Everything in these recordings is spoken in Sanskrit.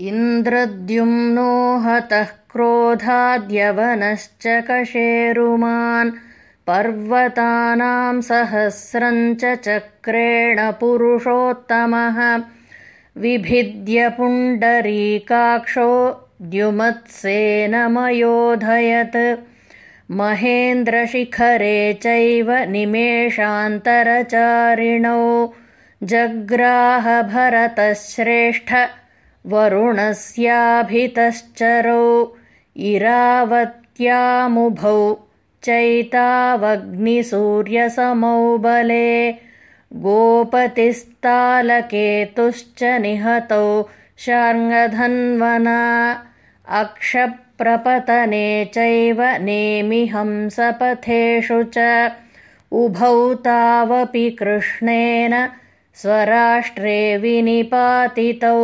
इन्द्रद्युम्नो हतः क्रोधाद्यवनश्च कशेरुमान् पर्वतानां सहस्रम् चक्रेण पुरुषोत्तमः। विभिद्य पुण्डरीकाक्षो द्युमत्सेनमयोधयत्। महेन्द्रशिखरे चैव निमेषान्तरचारिणौ। जग्राहभरतश्रेष्ठ वरुणस्याभितश्चरौ इरावत्यामुभौ चैतावग्निसूर्यसमौ बले गोपतिस्तालकेतुश्च निहतौ शार्ङ्गधन्वना अक्षप्रपतने चैव नेमिहंसपथेषु च उभौ तावपि कृष्णेन स्वराष्ट्रे विनिपातितौ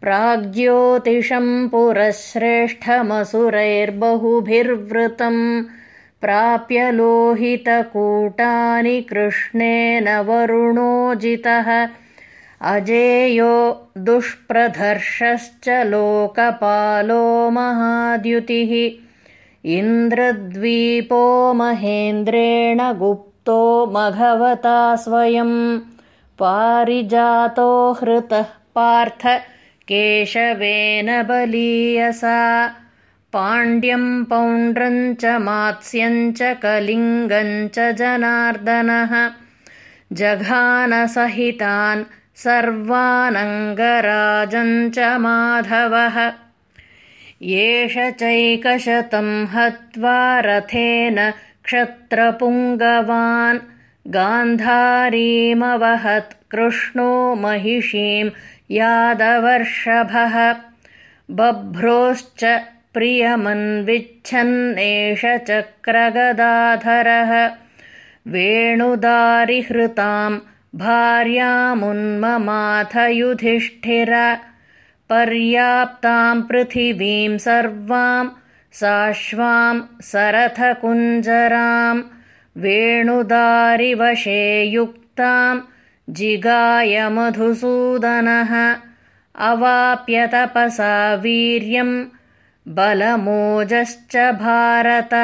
प्राग्ज्योतिषम् पुरश्रेष्ठमसुरैर्बहुभिर्वृतम् प्राप्य लोहितकूटानि कृष्णेन वरुणोजितः। अजेयो दुष्प्रधर्षश्च लोकपालो महाद्युतिः। इन्द्रद्वीपो महेन्द्रेण गुप्तो मघवता स्वयम् पारिजातो हृतः पार्थ केशवेन बलीयसा पाण्ड्यम् पौण्ड्रम् च मात्स्यम् च कलिङ्गम् च जनार्दनः। जघानसहितान् सर्वानङ्गराजम् च माधवः। एष चैकशतम् हत्वा रथेन क्षत्रपुङ्गवान् गान्धारीमवहत् कृष्णो महिषीम् यादवर्षभः। बभ्रोश्च प्रियमन्विच्छन्नेष चक्रगदाधरः। वेणुदारिहृताम् भार्यामुन्ममाथ युधिष्ठिर पर्याप्ताम् पृथिवीम् सर्वाम् साश्वाम् सरथकुञ्जराम् वेणुदारिवशे जिगाय मधुसूदनः अवाप्य तपसा वीर्यम् बलमोजश्च भारत